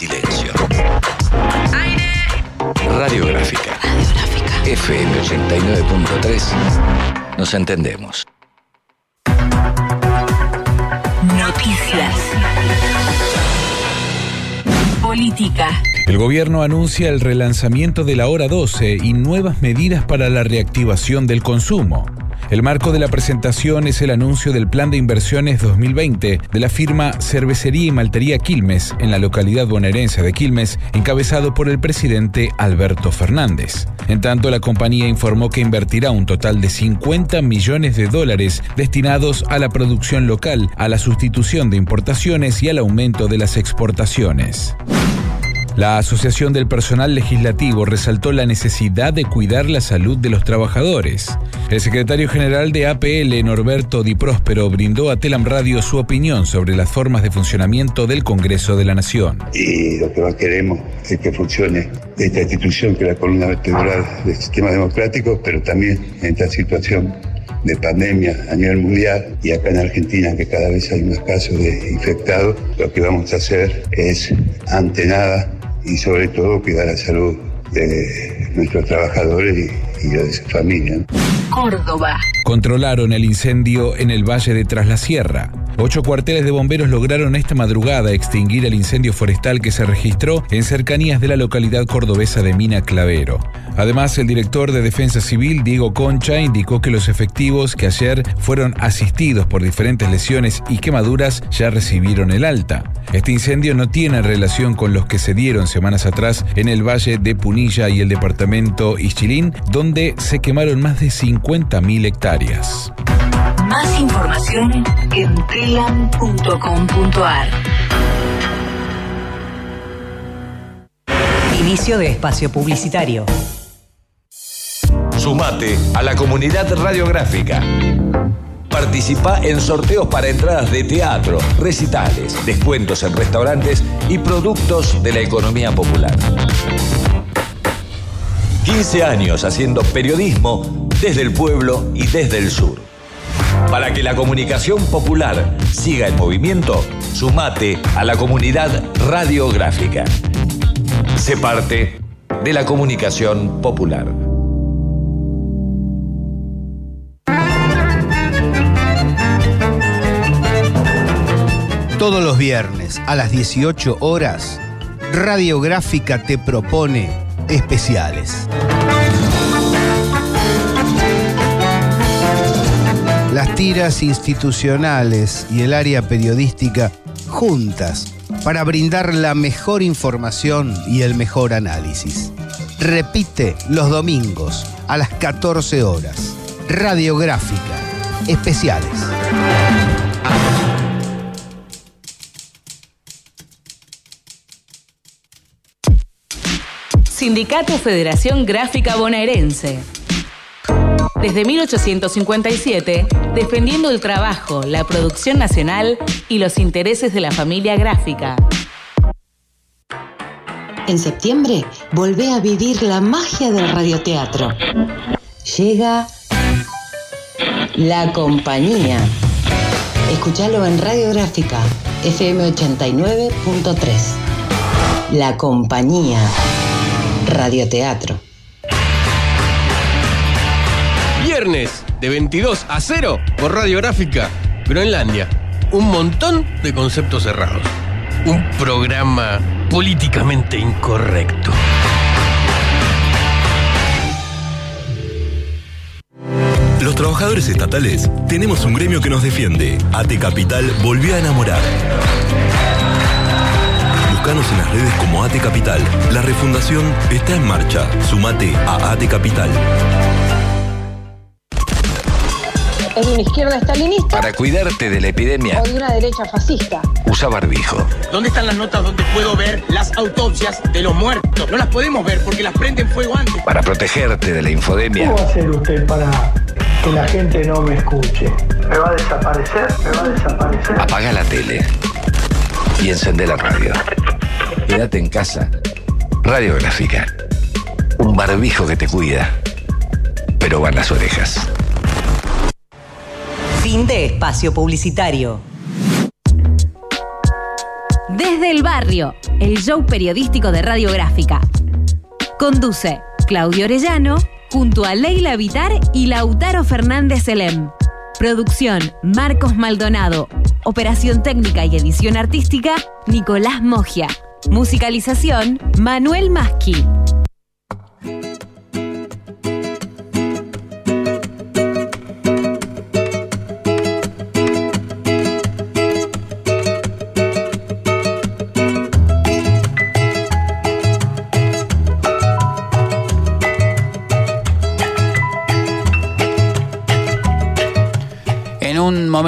silencio. Aire. Radiográfica. Radiográfica. FM 89.3. Nos entendemos. Noticias. Política. El gobierno anuncia el relanzamiento de la hora 12 y nuevas medidas para la reactivación del consumo. El marco de la presentación es el anuncio del Plan de Inversiones 2020 de la firma Cervecería y Maltería Quilmes en la localidad bonaerense de Quilmes, encabezado por el presidente Alberto Fernández. En tanto, la compañía informó que invertirá un total de 50 millones de dólares destinados a la producción local, a la sustitución de importaciones y al aumento de las exportaciones. La Asociación del Personal Legislativo resaltó la necesidad de cuidar la salud de los trabajadores. El secretario general de APL, Norberto Di Próspero, brindó a Telam Radio su opinión sobre las formas de funcionamiento del Congreso de la Nación. Y lo que más queremos es que funcione esta institución que es la columna vertebral del sistema democrático, pero también en esta situación de pandemia a nivel mundial y acá en Argentina que cada vez hay más casos de infectados, lo que vamos a hacer es, ante nada, y sobre todo cuidar la salud de nuestros trabajadores y, de su familia. Córdoba. Controlaron el incendio en el Valle de Tras la Sierra. Ocho cuarteles de bomberos lograron esta madrugada extinguir el incendio forestal que se registró en cercanías de la localidad cordobesa de Mina Clavero. Además, el director de Defensa Civil, Diego Concha, indicó que los efectivos que ayer fueron asistidos por diferentes lesiones y quemaduras ya recibieron el alta. Este incendio no tiene relación con los que se dieron semanas atrás en el valle de Punilla y el departamento Ischilín, donde se quemaron más de 50.000 hectáreas. Más información en Inicio de espacio publicitario. Sumate a la comunidad radiográfica. Participa en sorteos para entradas de teatro, recitales, descuentos en restaurantes y productos de la economía popular. 15 años haciendo periodismo desde el pueblo y desde el sur. Para que la comunicación popular siga en movimiento, sumate a la comunidad radiográfica. Sé parte de la comunicación popular. Todos los viernes a las 18 horas, Radiográfica te propone especiales. Las tiras institucionales y el área periodística juntas para brindar la mejor información y el mejor análisis. Repite los domingos a las 14 horas. Radiográfica. Especiales. Sindicato Federación Gráfica Bonaerense. Desde 1857, defendiendo el trabajo, la producción nacional y los intereses de la familia gráfica. En septiembre, volvé a vivir la magia del radioteatro. Llega La Compañía. Escúchalo en Radiográfica, FM 89.3. La Compañía. Radioteatro. Viernes de 22 a 0 por Radiográfica, Groenlandia. Un montón de conceptos cerrados. Un programa políticamente incorrecto. Los trabajadores estatales tenemos un gremio que nos defiende. AT Capital volvió a enamorar. Buscanos en las redes como AT Capital. La refundación está en marcha. Sumate a AT Capital. ¿Es de una izquierda estalinista Para cuidarte de la epidemia, o de una derecha fascista? usa barbijo. ¿Dónde están las notas donde puedo ver las autopsias de los muertos? No las podemos ver porque las prenden fuego antes. Para protegerte de la infodemia, ¿Cómo va a hacer usted para que la gente no me escuche? ¿Me va a desaparecer? ¿Me va a desaparecer? apaga la tele y encende la radio. Quédate en casa. Radiográfica. Un barbijo que te cuida, pero van las orejas. De espacio publicitario. Desde el barrio, el show periodístico de Radiográfica. Conduce Claudio Orellano junto a Leila Vitar y Lautaro Fernández Elem. Producción Marcos Maldonado. Operación técnica y edición artística Nicolás Mogia. Musicalización Manuel Masqui.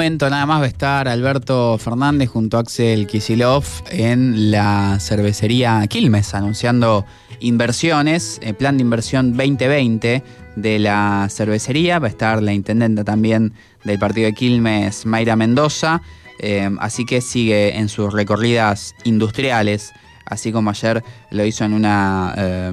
Momento nada más va a estar Alberto Fernández junto a Axel Kisilov en la cervecería Quilmes anunciando inversiones, el plan de inversión 2020 de la cervecería. Va a estar la intendente también del partido de Quilmes, Mayra Mendoza. Eh, así que sigue en sus recorridas industriales así como ayer lo hizo en una, eh,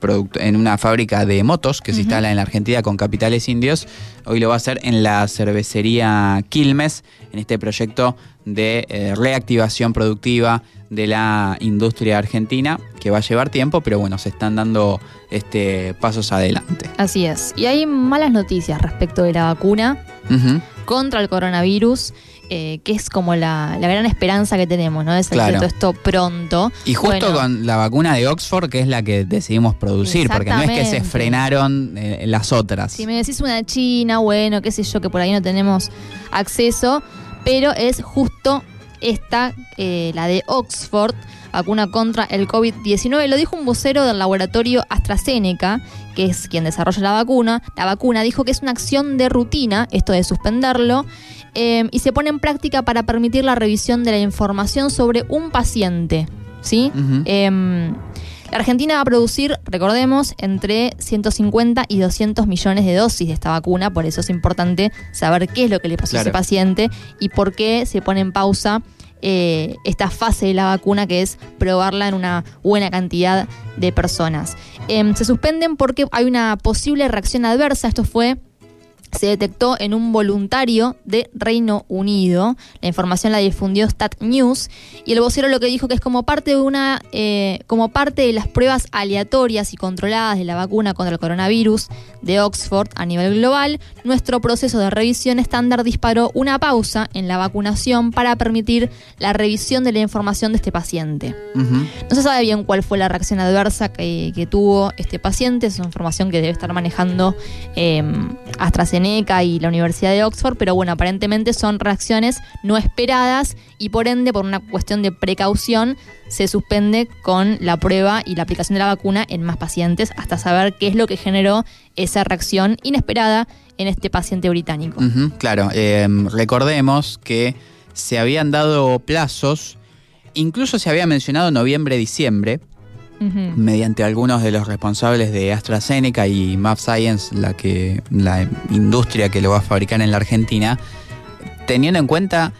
product- en una fábrica de motos que se instala en la Argentina con capitales indios, hoy lo va a hacer en la cervecería Quilmes, en este proyecto de eh, reactivación productiva de la industria argentina, que va a llevar tiempo, pero bueno, se están dando este, pasos adelante. Así es. Y hay malas noticias respecto de la vacuna contra el coronavirus, eh, que es como la, la gran esperanza que tenemos, ¿no? De salir de todo esto pronto. Y justo Bueno, con la vacuna de Oxford, que es la que decidimos producir, porque no es que se frenaron eh, las otras. Si me decís una china, bueno, qué sé yo, que por ahí no tenemos acceso, pero es justo esta, eh, la de Oxford, vacuna contra el COVID-19. Lo dijo un vocero del laboratorio AstraZeneca, que es quien desarrolla la vacuna. La vacuna dijo que es una acción de rutina, esto de suspenderlo, eh, y se pone en práctica para permitir la revisión de la información sobre un paciente. ¿Sí? Em, la Argentina va a producir, recordemos, entre 150 y 200 millones de dosis de esta vacuna, por eso es importante saber qué es lo que le pasó a ese paciente y por qué se pone en pausa eh, esta fase de la vacuna que es probarla en una buena cantidad de personas. Em, se suspenden porque hay una posible reacción adversa, esto fue se detectó en un voluntario de Reino Unido. La información la difundió Stat News y el vocero lo que dijo que es como parte de una, eh, como parte de las pruebas aleatorias y controladas de la vacuna contra el coronavirus de Oxford a nivel global, nuestro proceso de revisión estándar disparó una pausa en la vacunación para permitir la revisión de la información de este paciente. No se sabe bien cuál fue la reacción adversa que, que tuvo este paciente, es una información que debe estar manejando eh, AstraZeneca y la Universidad de Oxford, pero bueno, aparentemente son reacciones no esperadas y por ende, por una cuestión de precaución, se suspende con la prueba y la aplicación de la vacuna en más pacientes hasta saber qué es lo que generó esa reacción inesperada en este paciente británico. Claro, eh, recordemos que se habían dado plazos, incluso se había mencionado noviembre-diciembre, Mediante algunos de los responsables de AstraZeneca y Map Science, la, que, la industria que lo va a fabricar en la Argentina, teniendo en cuenta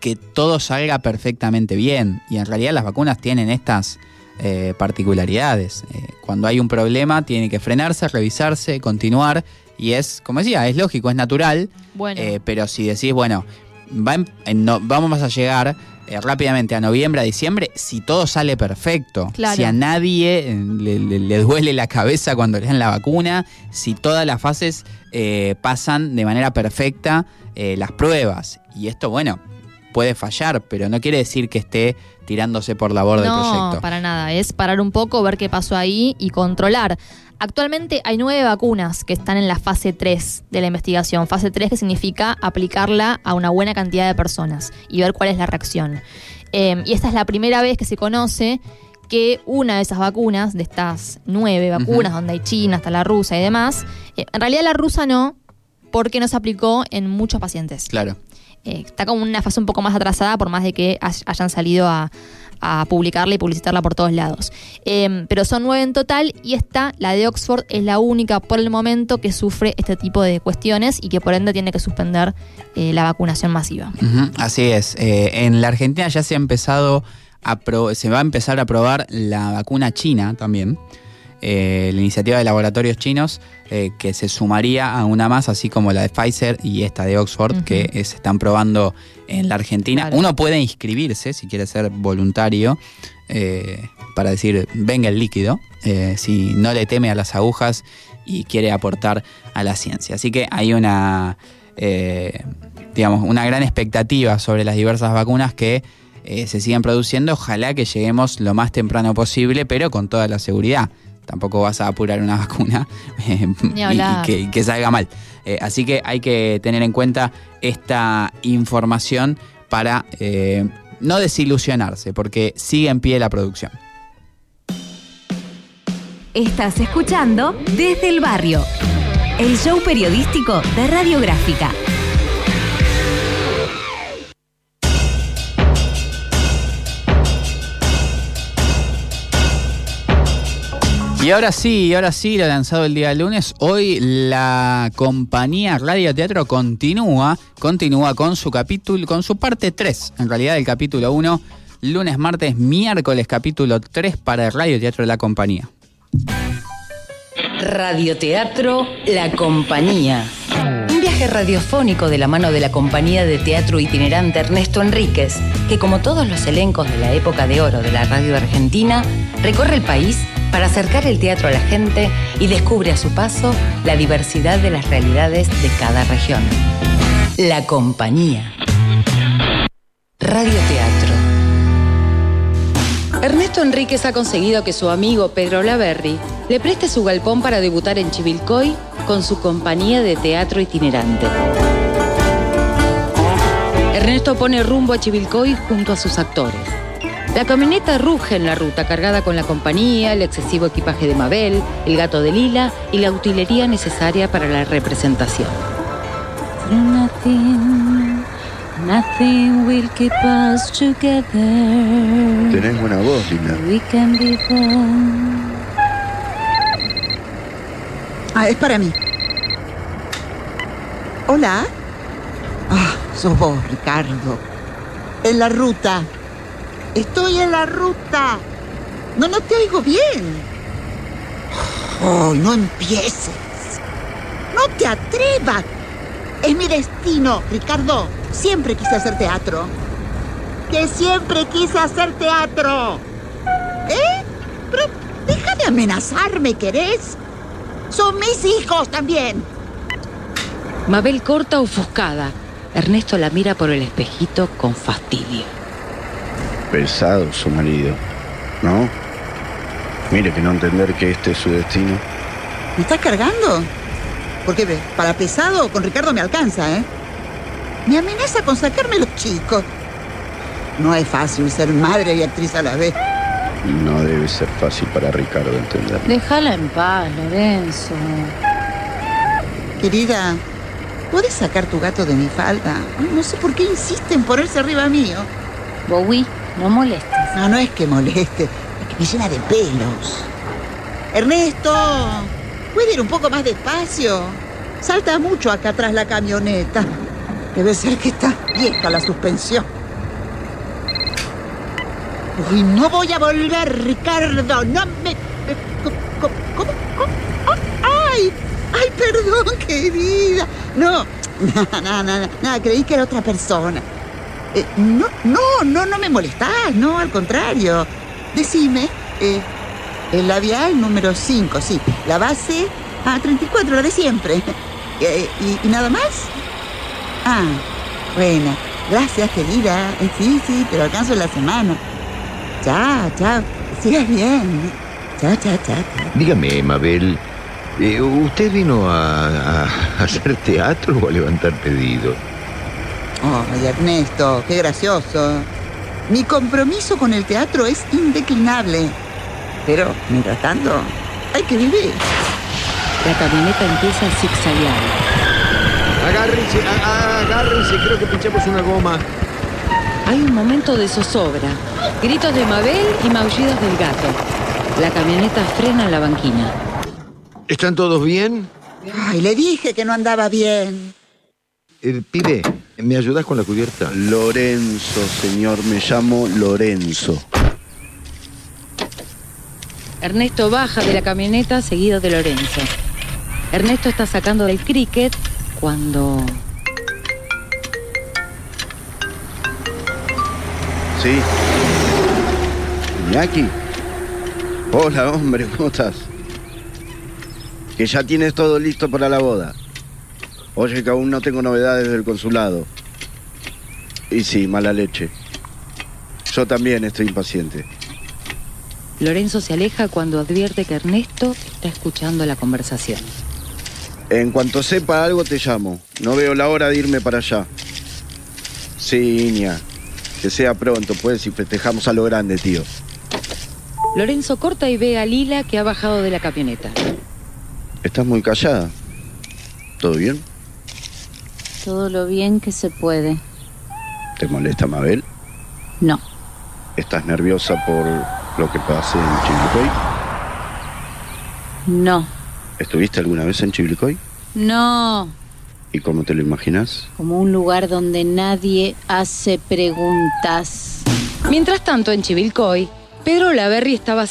que todo salga perfectamente bien. Y en realidad las vacunas tienen estas eh, particularidades. Eh, cuando hay un problema tiene que frenarse, revisarse, continuar. Y es, como decía, es lógico, es natural. Bueno. Eh, pero si decís, bueno, va en- en no- vamos a llegar eh, rápidamente a noviembre, a diciembre, si todo sale perfecto. Claro. Si a nadie eh, le, le- le duele la cabeza cuando le dan la vacuna, si todas las fases eh, pasan de manera perfecta eh, las pruebas. Y esto, bueno, puede fallar, pero no quiere decir que esté tirándose por la borda del No, proyecto. para nada. Es parar un poco, ver qué pasó ahí y controlar. Actualmente hay nueve vacunas que están en la fase 3 de la investigación. Fase 3 que significa aplicarla a una buena cantidad de personas y ver cuál es la reacción. Eh, y esta es la primera vez que se conoce que una de esas vacunas, de estas nueve vacunas, donde hay China, hasta la rusa y demás, eh, en realidad la rusa no, porque no se aplicó en muchos pacientes. Claro. Eh, está como una fase un poco más atrasada, por más de que hay- hayan salido a, a publicarla y publicitarla por todos lados. Eh, pero son nueve en total y esta, la de Oxford, es la única por el momento que sufre este tipo de cuestiones y que por ende tiene que suspender eh, la vacunación masiva. Así es. Eh, en la Argentina ya se ha empezado a se va a empezar a probar la vacuna china también. Eh, la iniciativa de laboratorios chinos eh, que se sumaría a una más, así como la de Pfizer y esta de Oxford, que se están probando en la Argentina. Claro. Uno puede inscribirse si quiere ser voluntario eh, para decir, venga el líquido, si no le teme a las agujas y quiere aportar a la ciencia. Así que hay una, digamos, una gran expectativa sobre las diversas vacunas que eh, se siguen produciendo. Ojalá que lleguemos lo más temprano posible, pero con toda la seguridad. Tampoco vas a apurar una vacuna eh, Ni y- y, hablar. que, y que salga mal. Eh, así que hay que tener en cuenta esta información para eh, no desilusionarse, porque sigue en pie la producción. Estás escuchando Desde el Barrio, el show periodístico de Radiográfica. Y ahora sí, ahora sí, lo lanzado el día lunes. Hoy la compañía Radio Teatro continúa, continúa con su capítulo, con su parte 3, en realidad el capítulo 1, lunes, martes, miércoles, capítulo 3 para el Radio Teatro la compañía. Radioteatro La Compañía. Un viaje radiofónico de la mano de la compañía de teatro itinerante Ernesto Enríquez, que como todos los elencos de la época de oro de la radio argentina, recorre el país para acercar el teatro a la gente y descubre a su paso la diversidad de las realidades de cada región. La Compañía. Radioteatro. Ernesto Enríquez ha conseguido que su amigo Pedro Laverri le preste su galpón para debutar en Chivilcoy con su compañía de teatro itinerante. Ernesto pone rumbo a Chivilcoy junto a sus actores. La camioneta ruge en la ruta cargada con la compañía, el excesivo equipaje de Mabel, el gato de Lila y la utilería necesaria para la representación. Nothing, nothing will keep us together. Tenés buena voz, Lina. We can be. Ah, es para mí. Hola. Ah, sos vos, Ricardo. En la ruta. Estoy en la ruta. No, no te oigo bien. Oh, no empieces. No te atrevas. Es mi destino, Ricardo. Siempre quise hacer teatro. Que siempre quise hacer teatro. ¿Eh? Pero deja de amenazarme, ¿querés? Son mis hijos también. Mabel corta ofuscada. Ernesto la mira por el espejito con fastidio. Pesado su marido, ¿no? Mire que no entender que este es su destino. ¿Me estás cargando? Porque para pesado con Ricardo me alcanza, ¿eh? Me amenaza con sacarme los chicos. No es fácil ser madre y actriz a la vez. No debe ser fácil para Ricardo entender. Déjala en paz, Lorenzo. Querida, ¿puedes sacar tu gato de mi falda? No sé por qué insiste en ponerse arriba mío. Bowie, no molestes. No, no es que moleste, es que me llena de pelos. Ernesto, ¿puede ir un poco más despacio? Salta mucho acá atrás la camioneta. Debe ser que está vieja la suspensión. Uy, no voy a volver, Ricardo. No me. ¿Cómo? ¿Cómo? Ah, ¡Ay! ¡Ay, perdón, querida! No, no, no, no, creí que era otra persona. Eh, no, no, no, no me molestás, no, al contrario. Decime, eh, el labial número 5, sí. La base, ah, 34, la de siempre. Eh, y, nada más? Ah, bueno, gracias, querida. Eh, sí, sí, te lo alcanzo la semana. Chao, chao. Sigas bien. Chao, chao, chao. Dígame, Mabel, ¿usted vino a, a hacer teatro o a levantar pedido? Ay, Ernesto, qué gracioso. Mi compromiso con el teatro es indeclinable. Pero, mientras tanto, hay que vivir. La camioneta empieza a zigzaguear. Agárrense, agárrense, creo que pinchamos una goma. Hay un momento de zozobra. Gritos de Mabel y maullidos del gato. La camioneta frena en la banquina. ¿Están todos bien? Ay, le dije que no andaba bien. Eh, pibe, ¿me ayudas con la cubierta? Lorenzo, señor, me llamo Lorenzo. Ernesto baja de la camioneta seguido de Lorenzo. Ernesto está sacando del cricket cuando... Sí. Iñaki. Hola, hombre, ¿cómo estás? Que ya tienes todo listo para la boda. Oye, que aún no tengo novedades del consulado. Y sí, mala leche. Yo también estoy impaciente. Lorenzo se aleja cuando advierte que Ernesto está escuchando la conversación. En cuanto sepa algo te llamo. No veo la hora de irme para allá. Sí, Iña. Que sea pronto, pues, y festejamos a lo grande, tío. Lorenzo corta y ve a Lila que ha bajado de la camioneta. Estás muy callada. ¿Todo bien? Todo lo bien que se puede. ¿Te molesta, Mabel? No. ¿Estás nerviosa por lo que pasé en Chivilcoy? No. ¿Estuviste alguna vez en Chivilcoy? No. ¿Y cómo te lo imaginas? Como un lugar donde nadie hace preguntas. Mientras tanto, en Chivilcoy, Pedro Laverri estaba haciendo